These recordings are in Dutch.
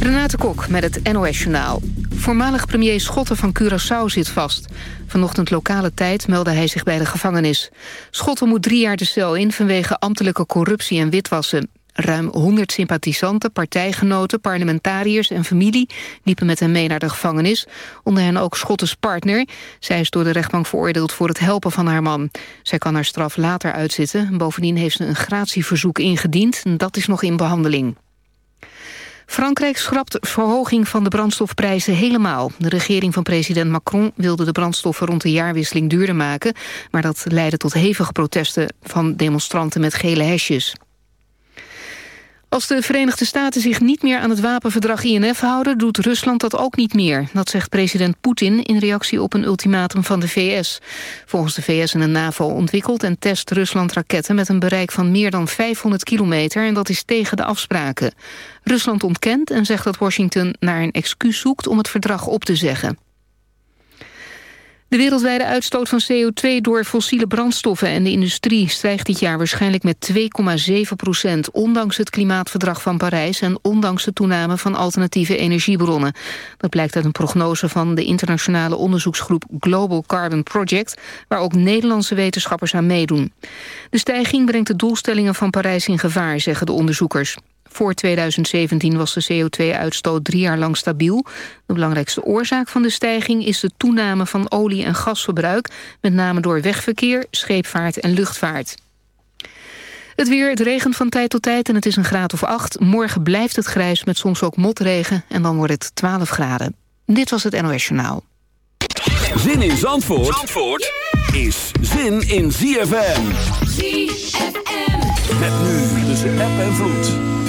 Renate Kok met het NOS Journaal. Voormalig premier Schotten van Curaçao zit vast. Vanochtend lokale tijd meldde hij zich bij de gevangenis. Schotten moet drie jaar de cel in vanwege ambtelijke corruptie en witwassen. Ruim 100 sympathisanten, partijgenoten, parlementariërs en familie... liepen met hem mee naar de gevangenis. Onder hen ook Schottes partner. Zij is door de rechtbank veroordeeld voor het helpen van haar man. Zij kan haar straf later uitzitten. Bovendien heeft ze een gratieverzoek ingediend. Dat is nog in behandeling. Frankrijk schrapt verhoging van de brandstofprijzen helemaal. De regering van president Macron wilde de brandstoffen rond de jaarwisseling duurder maken... maar dat leidde tot hevige protesten van demonstranten met gele hesjes. Als de Verenigde Staten zich niet meer aan het wapenverdrag INF houden... doet Rusland dat ook niet meer. Dat zegt president Poetin in reactie op een ultimatum van de VS. Volgens de VS en de NAVO ontwikkelt en test Rusland raketten... met een bereik van meer dan 500 kilometer en dat is tegen de afspraken. Rusland ontkent en zegt dat Washington naar een excuus zoekt... om het verdrag op te zeggen. De wereldwijde uitstoot van CO2 door fossiele brandstoffen en de industrie stijgt dit jaar waarschijnlijk met 2,7 procent, ondanks het klimaatverdrag van Parijs en ondanks de toename van alternatieve energiebronnen. Dat blijkt uit een prognose van de internationale onderzoeksgroep Global Carbon Project, waar ook Nederlandse wetenschappers aan meedoen. De stijging brengt de doelstellingen van Parijs in gevaar, zeggen de onderzoekers. Voor 2017 was de CO2-uitstoot drie jaar lang stabiel. De belangrijkste oorzaak van de stijging is de toename van olie- en gasverbruik... met name door wegverkeer, scheepvaart en luchtvaart. Het weer, het regent van tijd tot tijd en het is een graad of 8. Morgen blijft het grijs met soms ook motregen en dan wordt het 12 graden. Dit was het NOS Journaal. Zin in Zandvoort, Zandvoort is zin in ZFM. ZFM. Met nu tussen app en vloed.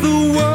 The world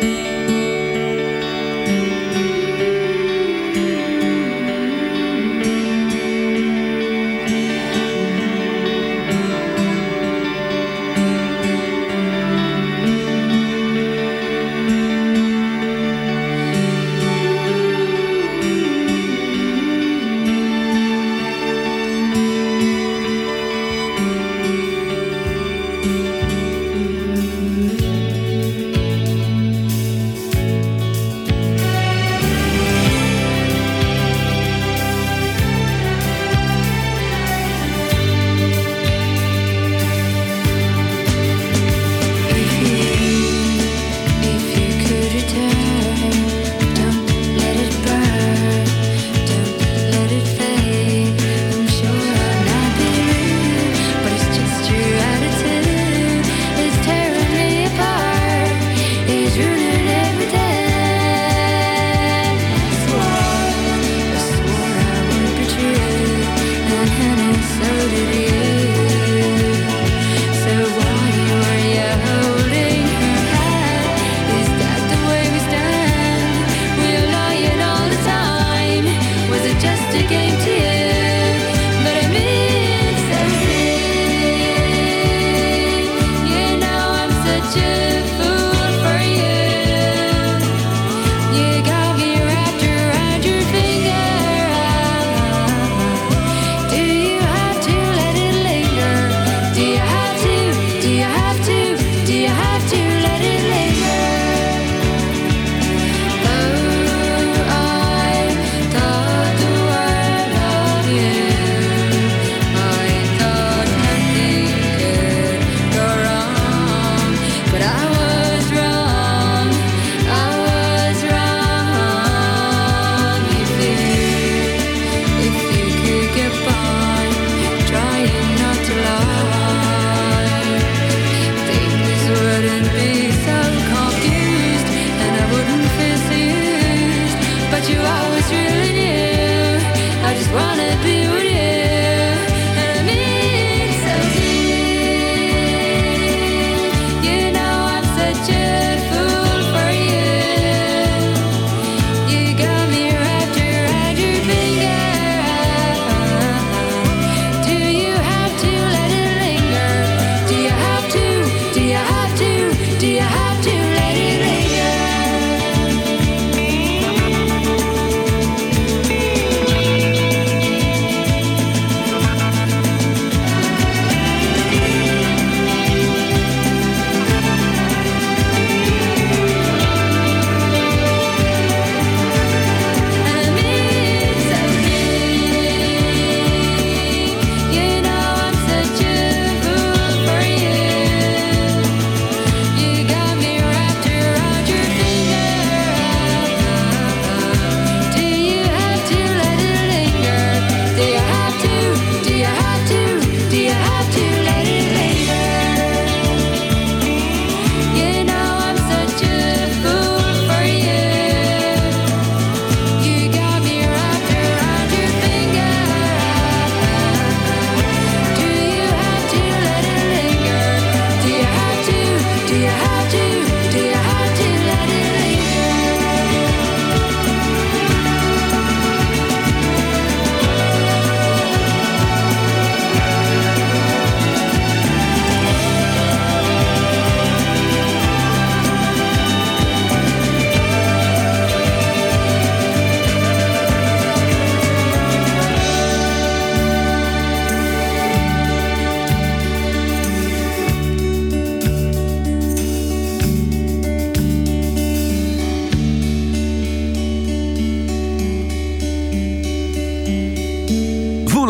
Bye.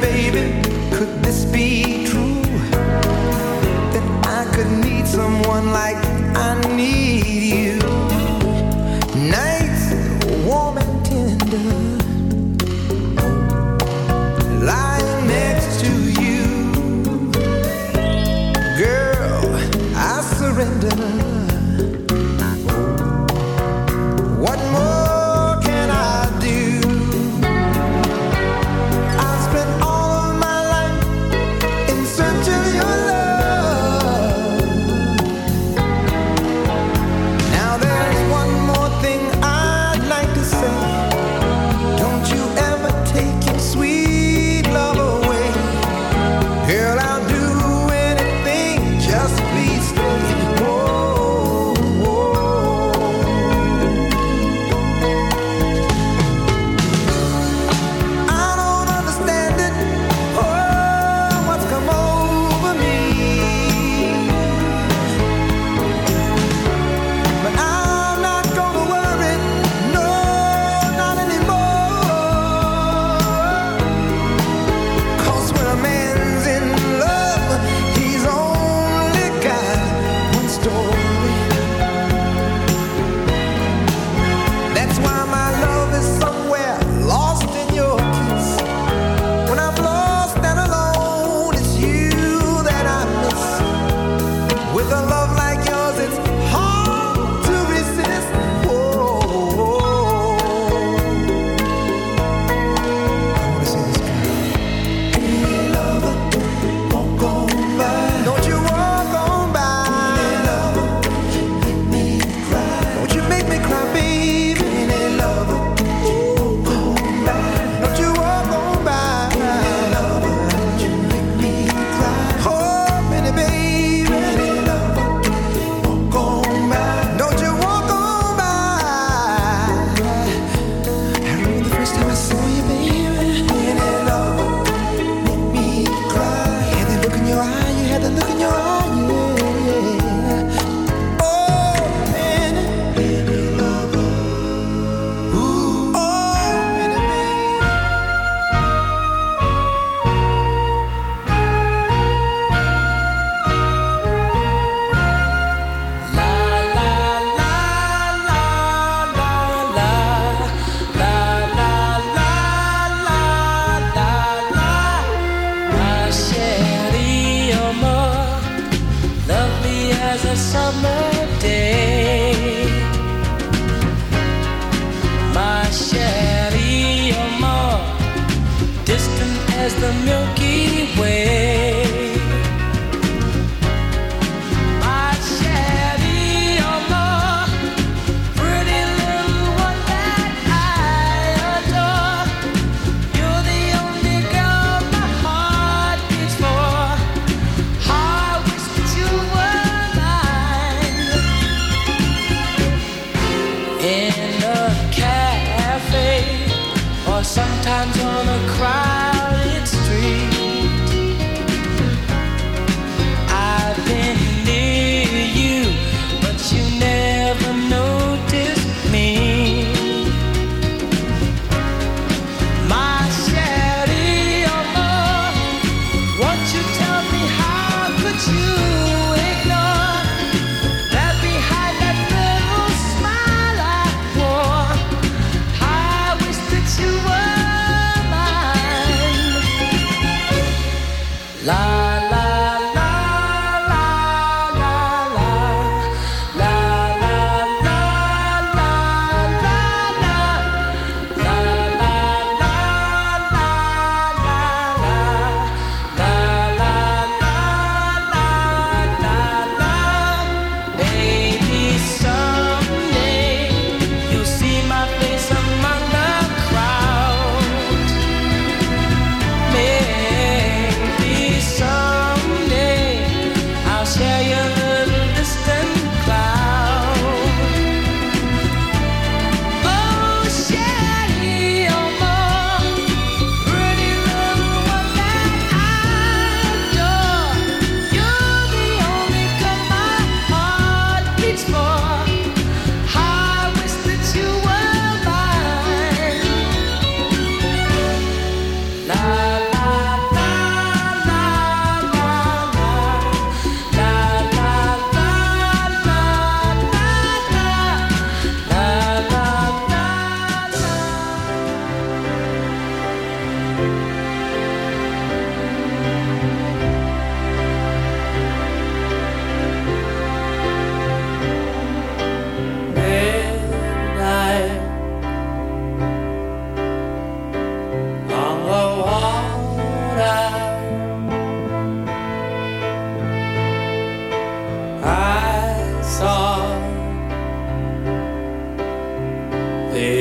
baby, could this be?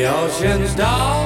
The ocean's daughter.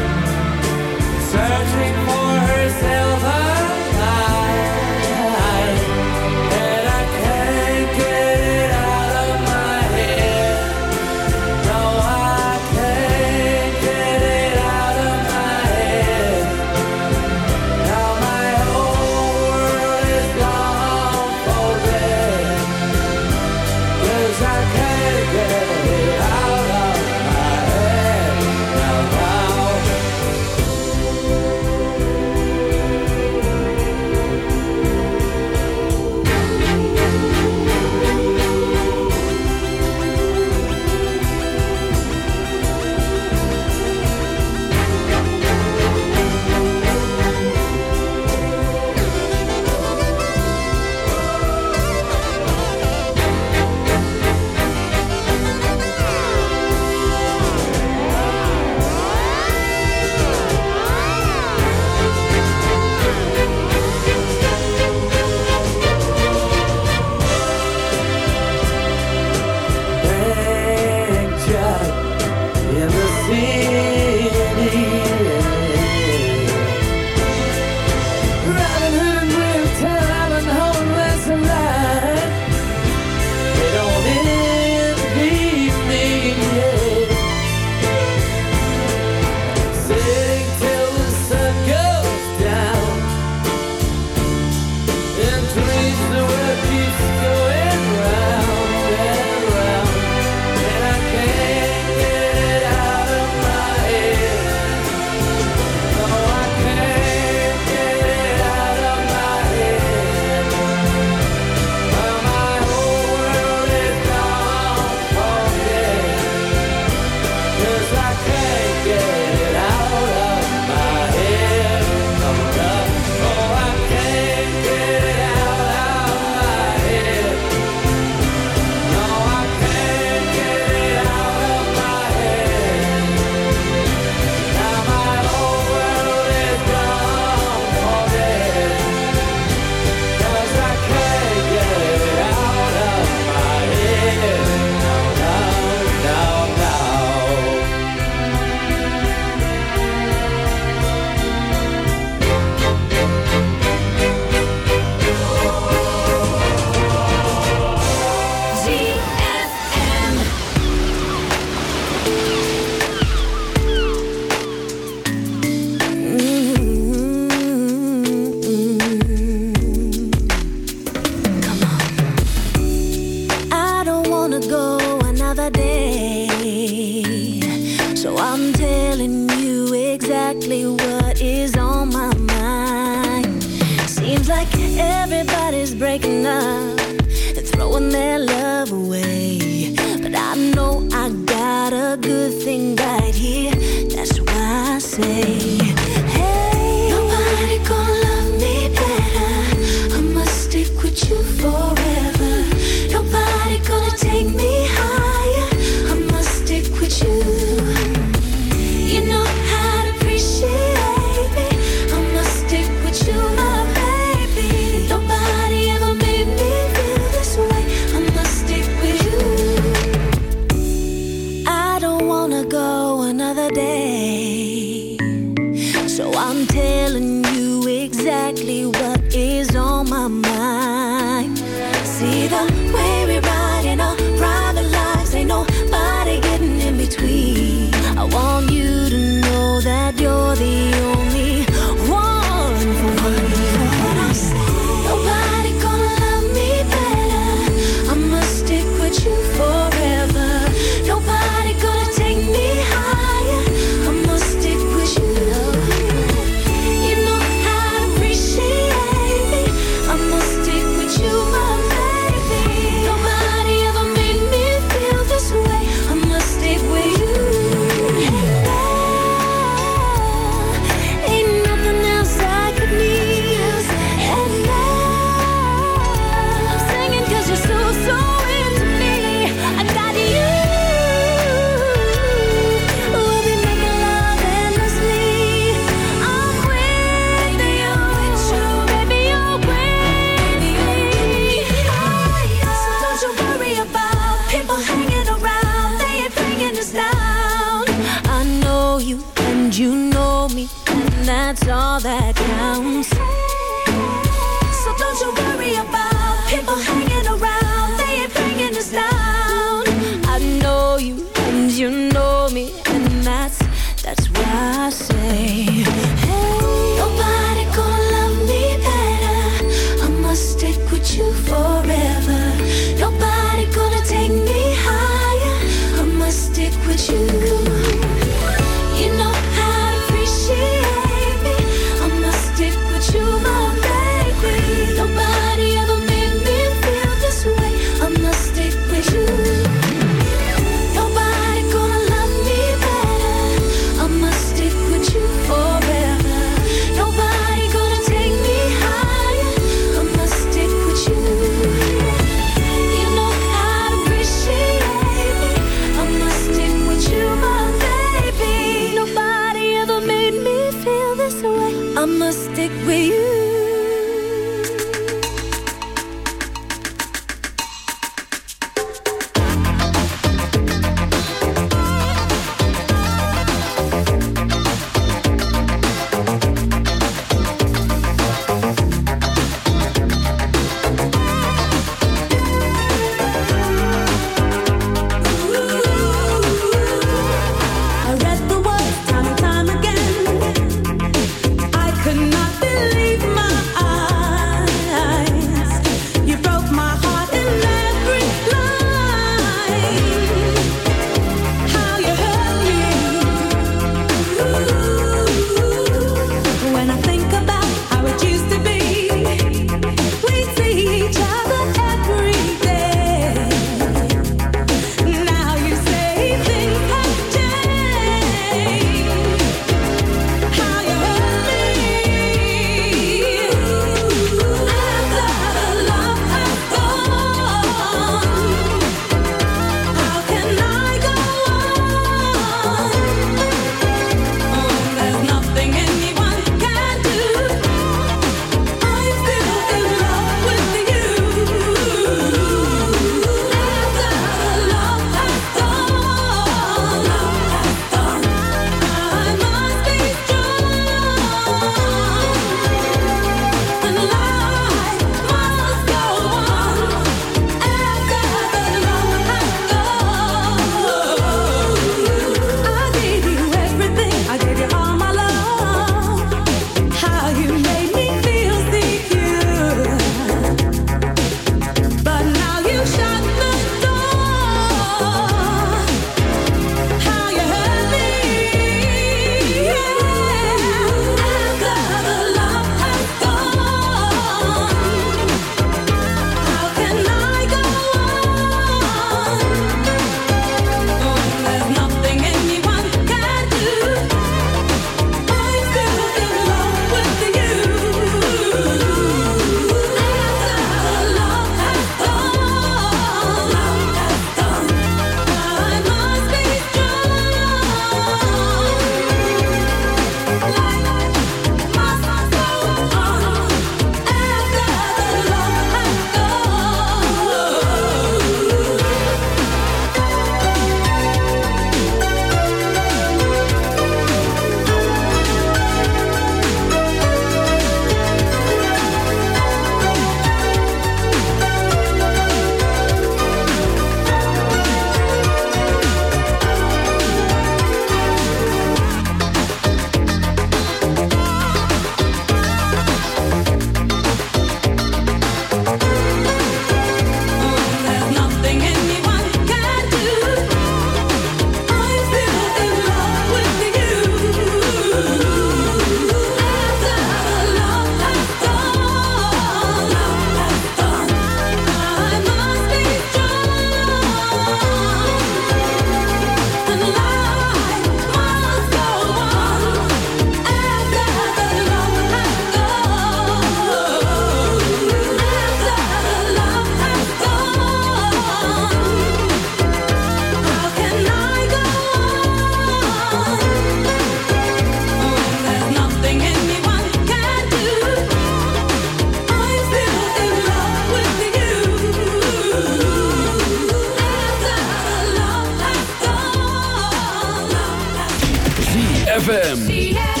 yeah.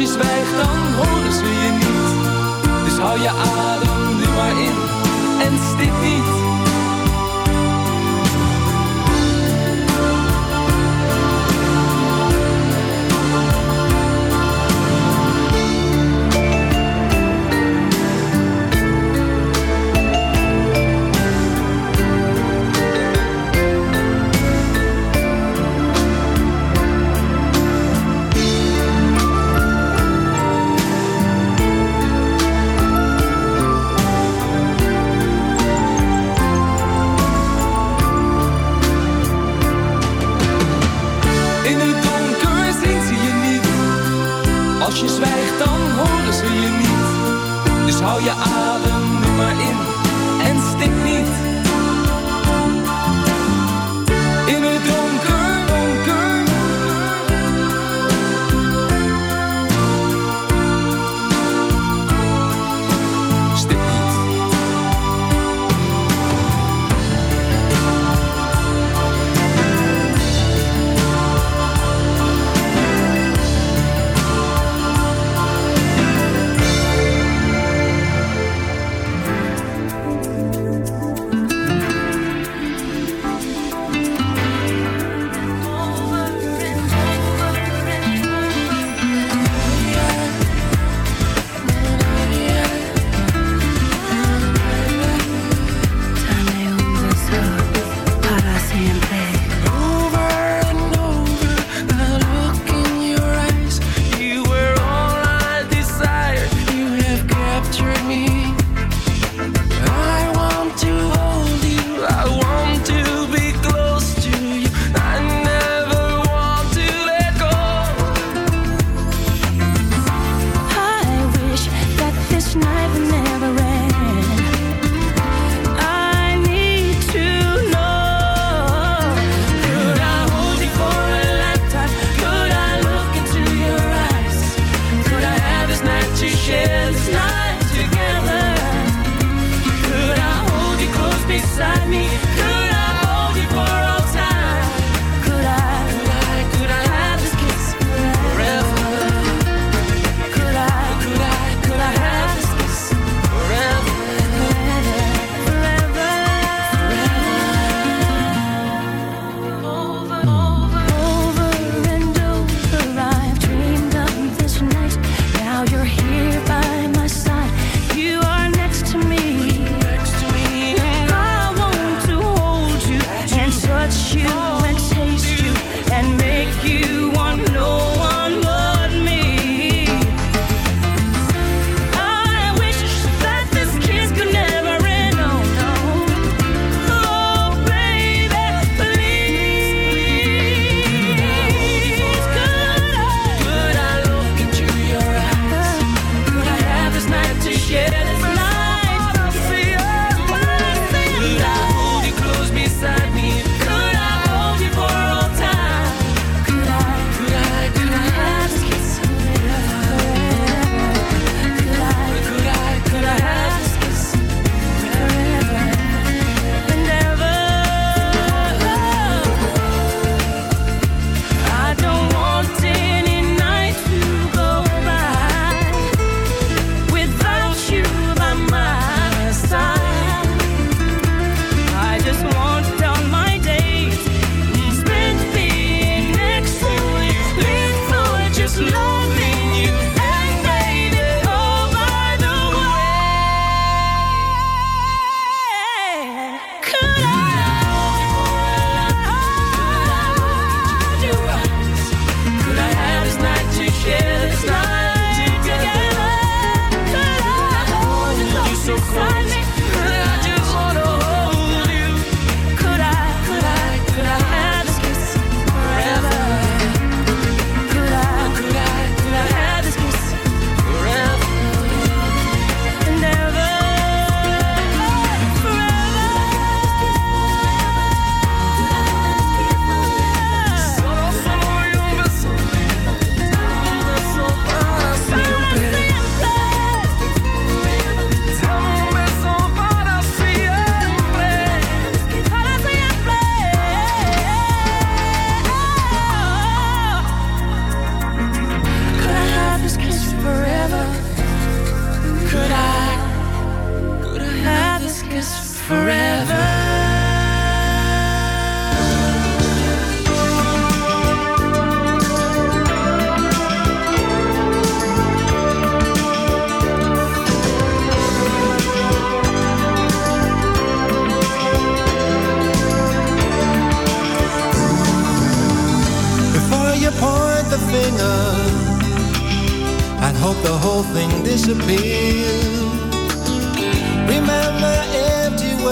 she's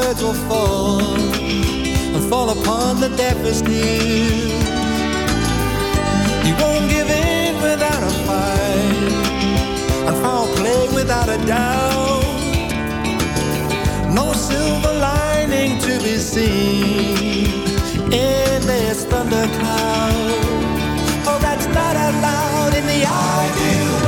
words will fall and fall upon the deafest ear. You won't give in without a fight and foul play without a doubt. No silver lining to be seen in this thundercloud. Oh, that's not allowed in the ideal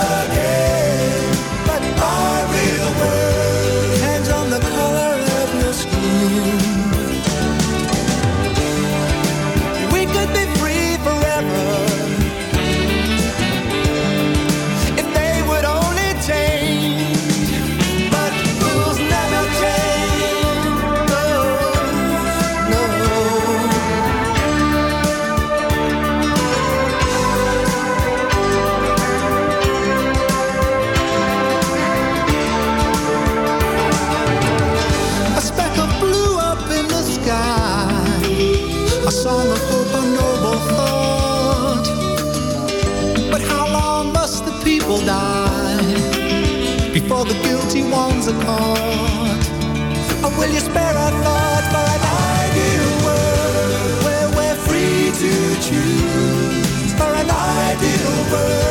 before the guilty ones are caught? Or will you spare a thought for an ideal world where we're free to choose? For an ideal world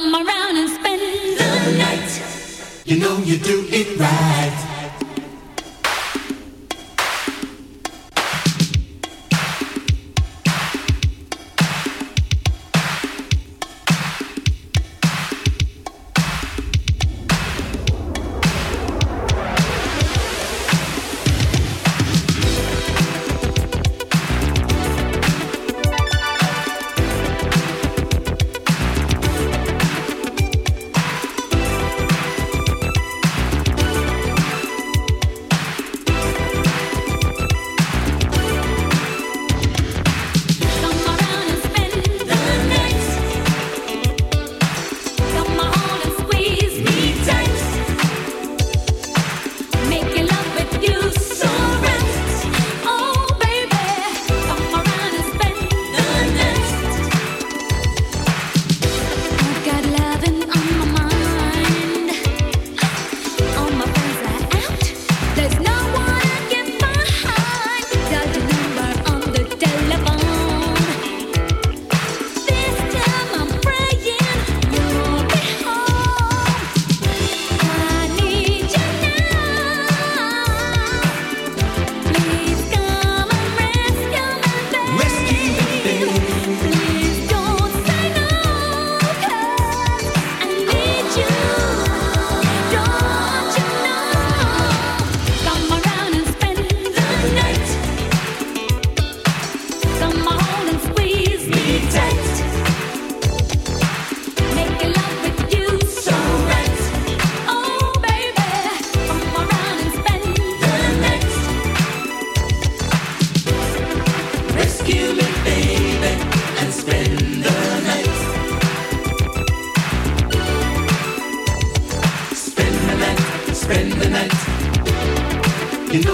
Come around and spend the night. You know you do it right.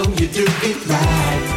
you do it right.